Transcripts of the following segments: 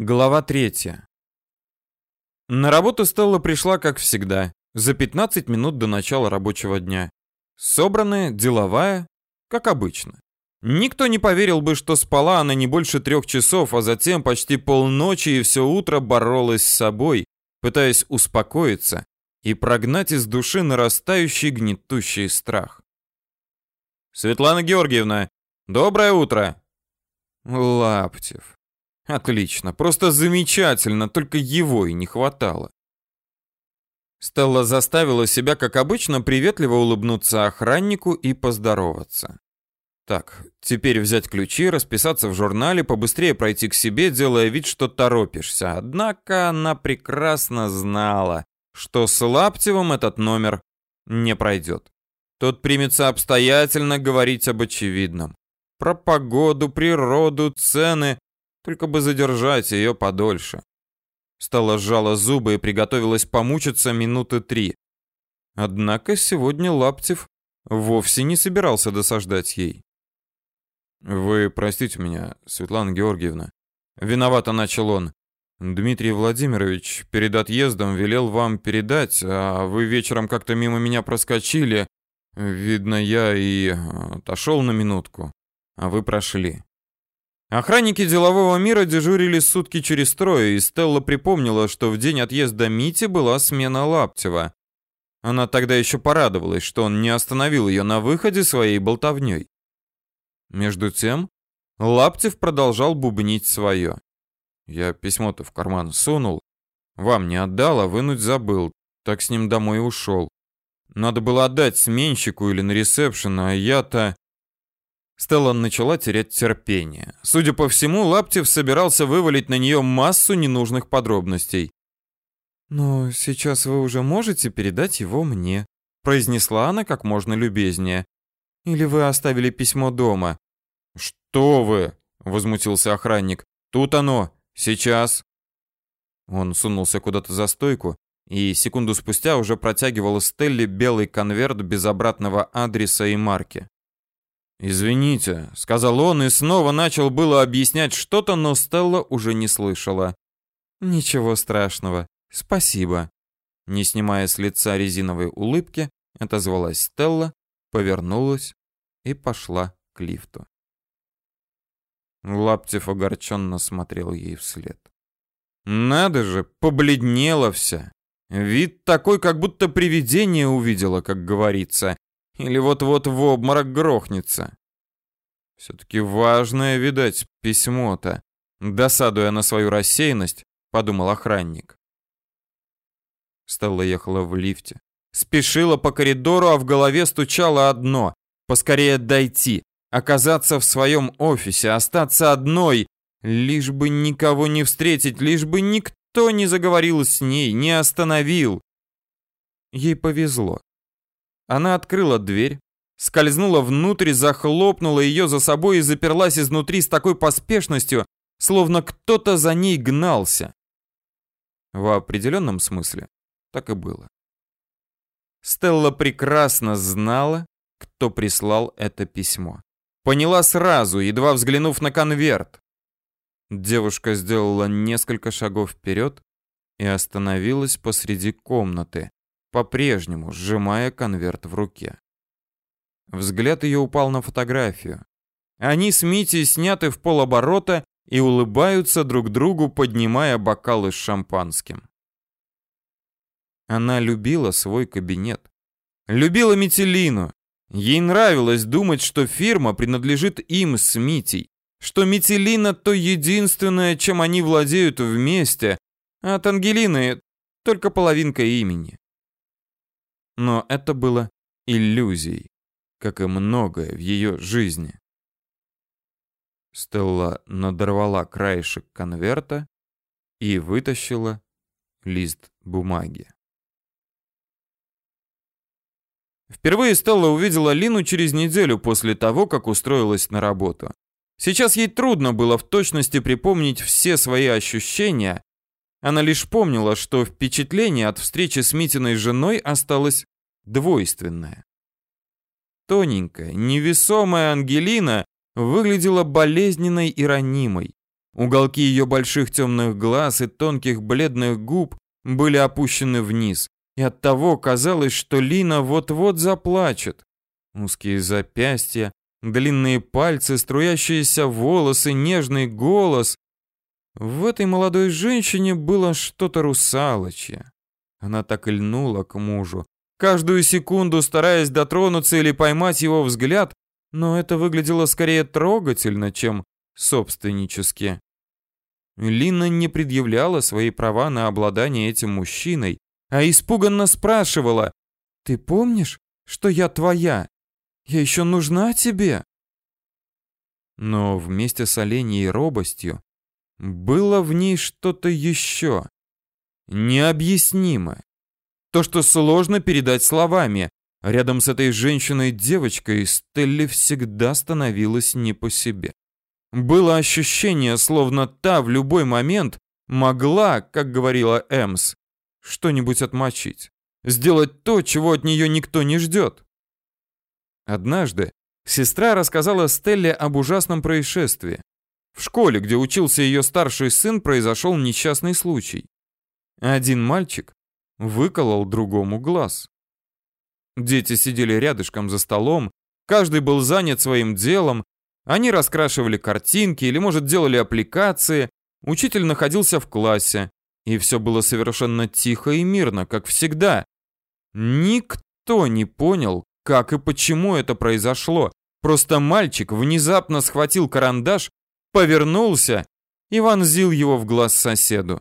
Глава третья. На работу Стелла пришла, как всегда, за 15 минут до начала рабочего дня. Собранная, деловая, как обычно. Никто не поверил бы, что спала она не больше трех часов, а затем почти полночи и все утро боролась с собой, пытаясь успокоиться и прогнать из души нарастающий гнетущий страх. «Светлана Георгиевна, доброе утро!» Лаптев. Отлично, просто замечательно, только его и не хватало. Стелла заставила себя, как обычно, приветливо улыбнуться охраннику и поздороваться. Так, теперь взять ключи, расписаться в журнале, побыстрее пройти к себе, делая вид, что торопишься. Однако она прекрасно знала, что с Лаптевым этот номер не пройдет. Тот примется обстоятельно говорить об очевидном. Про погоду, природу, цены, только бы задержать ее подольше. Стала сжала зубы и приготовилась помучиться минуты три. Однако сегодня Лаптев вовсе не собирался досаждать ей. «Вы простите меня, Светлана Георгиевна». Виновато начал он. «Дмитрий Владимирович перед отъездом велел вам передать, а вы вечером как-то мимо меня проскочили. Видно, я и отошел на минутку, а вы прошли. Охранники делового мира дежурили сутки через трое, и Стелла припомнила, что в день отъезда Мити была смена Лаптева. Она тогда еще порадовалась, что он не остановил ее на выходе своей болтовней. Между тем, Лаптев продолжал бубнить свое. Я письмо-то в карман сунул. Вам не отдал, а вынуть забыл. Так с ним домой ушел. Надо было отдать сменщику или на ресепшн, а я-то... Стелла начала терять терпение. Судя по всему, Лаптев собирался вывалить на нее массу ненужных подробностей. «Но сейчас вы уже можете передать его мне», — произнесла она как можно любезнее. «Или вы оставили письмо дома?» «Что вы?» — возмутился охранник. «Тут оно. Сейчас». Он сунулся куда-то за стойку и секунду спустя уже протягивал Стелле белый конверт без обратного адреса и марки. «Извините», — сказал он и снова начал было объяснять что-то, но Стелла уже не слышала. «Ничего страшного. Спасибо». Не снимая с лица резиновой улыбки, отозвалась Стелла, повернулась и пошла к лифту. Лаптев огорченно смотрел ей вслед. «Надо же, побледнела вся. Вид такой, как будто привидение увидела, как говорится. Или вот-вот в обморок грохнется. Все-таки важное, видать, письмо-то. Досадуя на свою рассеянность, подумал охранник. Стелла ехала в лифте. Спешила по коридору, а в голове стучало одно. Поскорее дойти, оказаться в своем офисе, остаться одной, лишь бы никого не встретить, лишь бы никто не заговорил с ней, не остановил. Ей повезло. Она открыла дверь, скользнула внутрь, захлопнула ее за собой и заперлась изнутри с такой поспешностью, словно кто-то за ней гнался. В определенном смысле так и было. Стелла прекрасно знала, кто прислал это письмо. Поняла сразу, едва взглянув на конверт. Девушка сделала несколько шагов вперед и остановилась посреди комнаты, по-прежнему сжимая конверт в руке. Взгляд ее упал на фотографию. Они с Митей сняты в полоборота и улыбаются друг другу, поднимая бокалы с шампанским. Она любила свой кабинет. Любила Метелину. Ей нравилось думать, что фирма принадлежит им с Митей, что Метелина то единственное, чем они владеют вместе, а от Ангелины только половинка имени. Но это было иллюзией, как и многое в ее жизни. Стелла надорвала краешек конверта и вытащила лист бумаги. Впервые Стелла увидела Лину через неделю после того, как устроилась на работу. Сейчас ей трудно было в точности припомнить все свои ощущения, она лишь помнила, что впечатление от встречи с Митиной женой осталось двойственное. Тоненькая, невесомая Ангелина выглядела болезненной и ранимой. Уголки ее больших темных глаз и тонких бледных губ были опущены вниз, и оттого казалось, что Лина вот-вот заплачет. Узкие запястья, длинные пальцы, струящиеся волосы, нежный голос. В этой молодой женщине было что-то русалочье. Она так и льнула к мужу, каждую секунду стараясь дотронуться или поймать его взгляд, но это выглядело скорее трогательно, чем собственнически. Лина не предъявляла свои права на обладание этим мужчиной, а испуганно спрашивала, «Ты помнишь, что я твоя? Я еще нужна тебе?» Но вместе с оленей робостью было в ней что-то еще, необъяснимое. То, что сложно передать словами. Рядом с этой женщиной-девочкой Стелли всегда становилась не по себе. Было ощущение, словно та в любой момент могла, как говорила Эмс, что-нибудь отмочить, сделать то, чего от нее никто не ждет. Однажды сестра рассказала Стелле об ужасном происшествии. В школе, где учился ее старший сын, произошел несчастный случай. Один мальчик выколол другому глаз. Дети сидели рядышком за столом, каждый был занят своим делом, они раскрашивали картинки или, может, делали аппликации, учитель находился в классе, и все было совершенно тихо и мирно, как всегда. Никто не понял, как и почему это произошло. Просто мальчик внезапно схватил карандаш, повернулся и вонзил его в глаз соседу.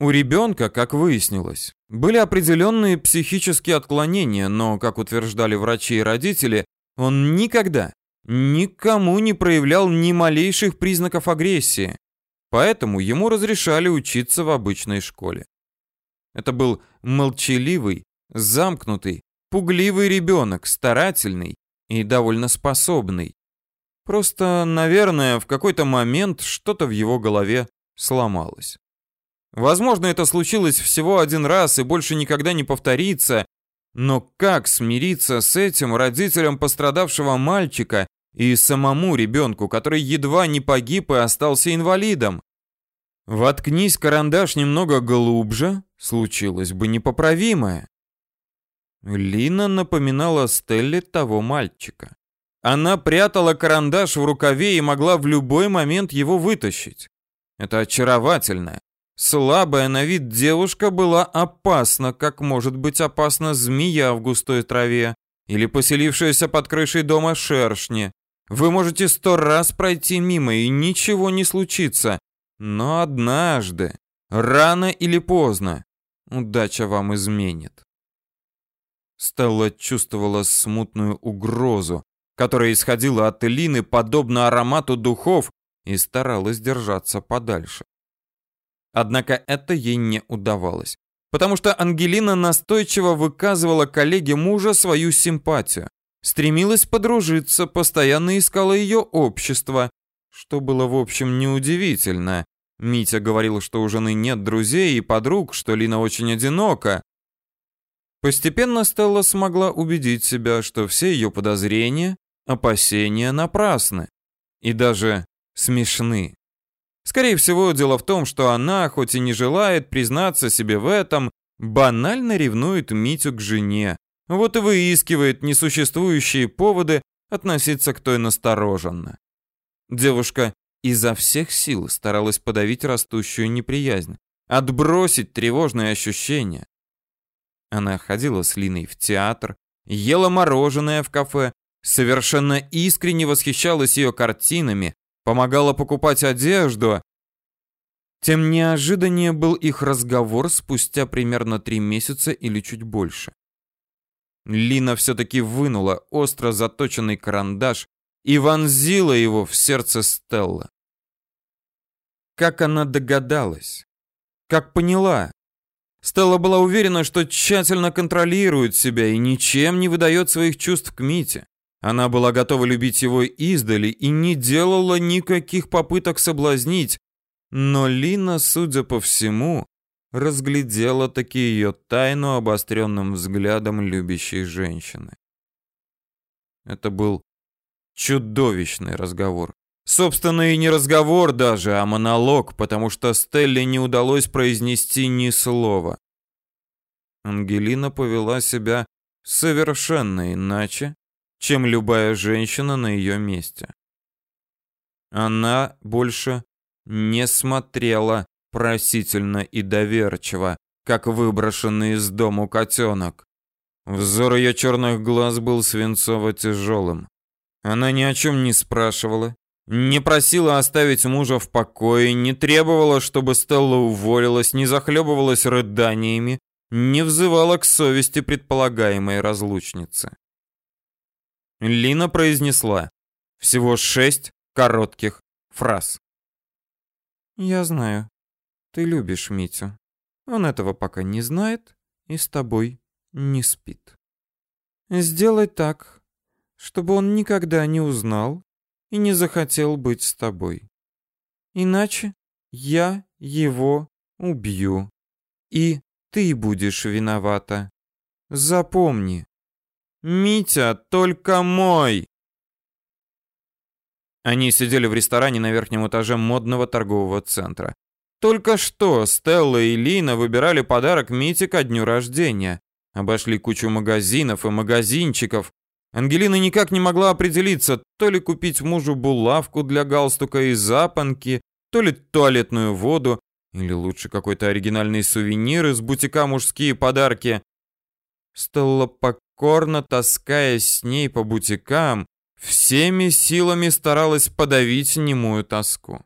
У ребенка, как выяснилось, были определенные психические отклонения, но, как утверждали врачи и родители, он никогда, никому не проявлял ни малейших признаков агрессии, поэтому ему разрешали учиться в обычной школе. Это был молчаливый, замкнутый, пугливый ребенок, старательный и довольно способный. Просто, наверное, в какой-то момент что-то в его голове сломалось. Возможно, это случилось всего один раз и больше никогда не повторится, но как смириться с этим родителям пострадавшего мальчика и самому ребенку, который едва не погиб и остался инвалидом? Воткнись карандаш немного глубже, случилось бы непоправимое. Лина напоминала Стелле того мальчика. Она прятала карандаш в рукаве и могла в любой момент его вытащить. Это очаровательная, Слабая на вид девушка была опасна, как может быть опасна змея в густой траве или поселившаяся под крышей дома шершни. Вы можете сто раз пройти мимо, и ничего не случится. Но однажды, рано или поздно, удача вам изменит. Стелла чувствовала смутную угрозу, которая исходила от Элины, подобно аромату духов, и старалась держаться подальше. Однако это ей не удавалось, потому что Ангелина настойчиво выказывала коллеге мужа свою симпатию, стремилась подружиться, постоянно искала ее общество, что было в общем неудивительно. Митя говорил, что у жены нет друзей и подруг, что Лина очень одинока. Постепенно Стелла смогла убедить себя, что все ее подозрения, опасения напрасны и даже смешны. Скорее всего, дело в том, что она, хоть и не желает признаться себе в этом, банально ревнует Митю к жене. Вот и выискивает несуществующие поводы относиться к той настороженно. Девушка изо всех сил старалась подавить растущую неприязнь, отбросить тревожные ощущения. Она ходила с Линой в театр, ела мороженое в кафе, совершенно искренне восхищалась ее картинами, помогала покупать одежду. Тем неожиданнее был их разговор спустя примерно три месяца или чуть больше. Лина все-таки вынула остро заточенный карандаш и вонзила его в сердце Стелла. Как она догадалась? Как поняла? Стелла была уверена, что тщательно контролирует себя и ничем не выдает своих чувств к Мите. Она была готова любить его издали и не делала никаких попыток соблазнить, но Лина, судя по всему, разглядела таки ее тайну обостренным взглядом любящей женщины. Это был чудовищный разговор. Собственно, и не разговор даже, а монолог, потому что Стелле не удалось произнести ни слова. Ангелина повела себя совершенно иначе, чем любая женщина на ее месте. Она больше не смотрела просительно и доверчиво, как выброшенный из дому котенок. Взор ее черных глаз был свинцово-тяжелым. Она ни о чем не спрашивала, не просила оставить мужа в покое, не требовала, чтобы Стелла уволилась, не захлебывалась рыданиями, не взывала к совести предполагаемой разлучницы. Лина произнесла всего шесть коротких фраз. «Я знаю, ты любишь Митю. Он этого пока не знает и с тобой не спит. Сделай так, чтобы он никогда не узнал и не захотел быть с тобой. Иначе я его убью. И ты будешь виновата. Запомни. Митя только мой. Они сидели в ресторане на верхнем этаже модного торгового центра. Только что Стелла и Лина выбирали подарок Мите ко дню рождения. Обошли кучу магазинов и магазинчиков. Ангелина никак не могла определиться, то ли купить мужу булавку для галстука и запонки, то ли туалетную воду, или лучше какой-то оригинальный сувенир из бутика «Мужские подарки». Стелла покорно, таскаясь с ней по бутикам, всеми силами старалась подавить немую тоску.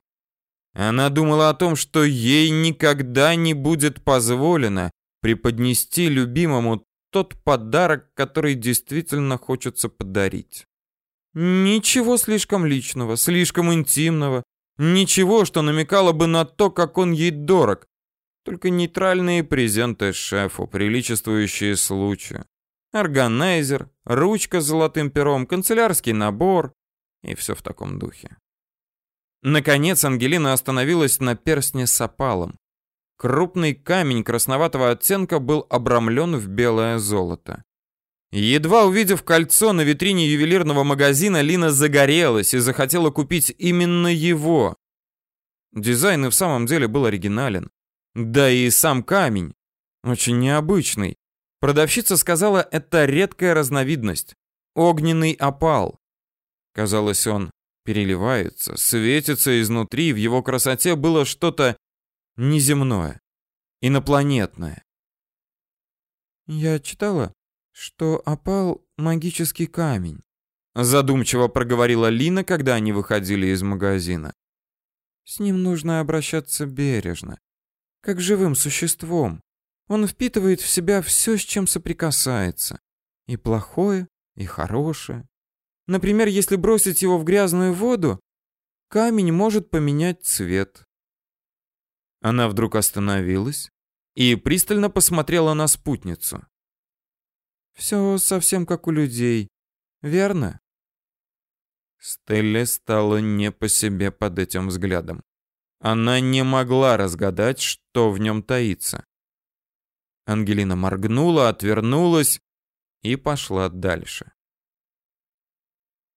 Она думала о том, что ей никогда не будет позволено преподнести любимому тот подарок, который действительно хочется подарить. Ничего слишком личного, слишком интимного, ничего, что намекало бы на то, как он ей дорог. Только нейтральные презенты шефу, приличествующие случаю. Органайзер, ручка с золотым пером, канцелярский набор и все в таком духе. Наконец Ангелина остановилась на перстне с опалом. Крупный камень красноватого оттенка был обрамлен в белое золото. Едва увидев кольцо на витрине ювелирного магазина, Лина загорелась и захотела купить именно его. Дизайн и в самом деле был оригинален. Да и сам камень очень необычный. Продавщица сказала, это редкая разновидность. Огненный опал. Казалось, он переливается, светится изнутри, в его красоте было что-то неземное, инопланетное. Я читала, что опал магический камень, задумчиво проговорила Лина, когда они выходили из магазина. С ним нужно обращаться бережно, как живым существом. Он впитывает в себя все, с чем соприкасается, и плохое, и хорошее. Например, если бросить его в грязную воду, камень может поменять цвет. Она вдруг остановилась и пристально посмотрела на спутницу. Все совсем как у людей, верно? Стелле стало не по себе под этим взглядом. Она не могла разгадать, что в нем таится. Ангелина моргнула, отвернулась и пошла дальше.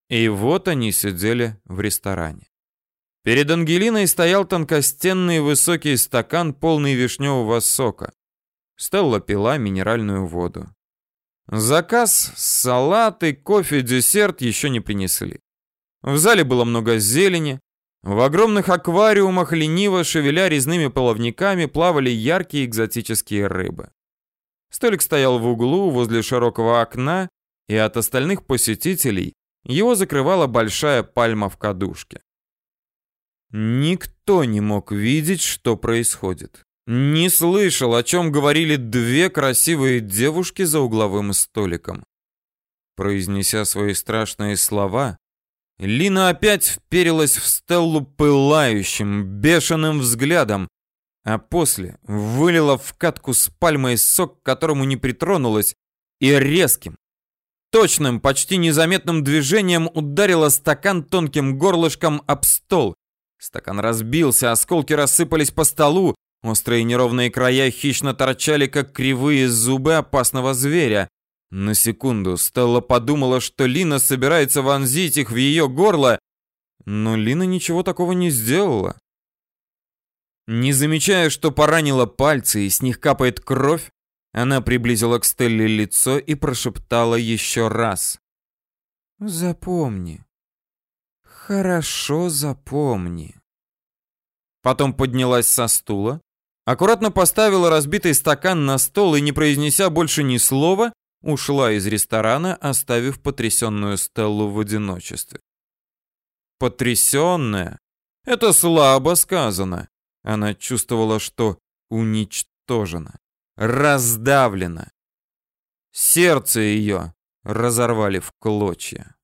И вот они сидели в ресторане. Перед Ангелиной стоял тонкостенный высокий стакан, полный вишневого сока. Стелла пила минеральную воду. Заказ, салаты, кофе, десерт еще не принесли. В зале было много зелени. В огромных аквариумах, лениво шевеля резными половниками, плавали яркие экзотические рыбы. Столик стоял в углу возле широкого окна, и от остальных посетителей его закрывала большая пальма в кадушке. Никто не мог видеть, что происходит. Не слышал, о чем говорили две красивые девушки за угловым столиком. Произнеся свои страшные слова, Лина опять вперилась в Стеллу пылающим, бешеным взглядом, а после вылила в катку с пальмой сок, к которому не притронулась, и резким, точным, почти незаметным движением ударила стакан тонким горлышком об стол. Стакан разбился, осколки рассыпались по столу, острые неровные края хищно торчали, как кривые зубы опасного зверя. На секунду Стелла подумала, что Лина собирается вонзить их в ее горло, Но Лина ничего такого не сделала. Не замечая, что поранила пальцы и с них капает кровь, она приблизила к Стелле лицо и прошептала еще раз. «Запомни. Хорошо запомни». Потом поднялась со стула, аккуратно поставила разбитый стакан на стол и, не произнеся больше ни слова, ушла из ресторана, оставив потрясенную Стеллу в одиночестве. Потрясенная? Это слабо сказано. Она чувствовала, что уничтожена, раздавлена. Сердце ее разорвали в клочья.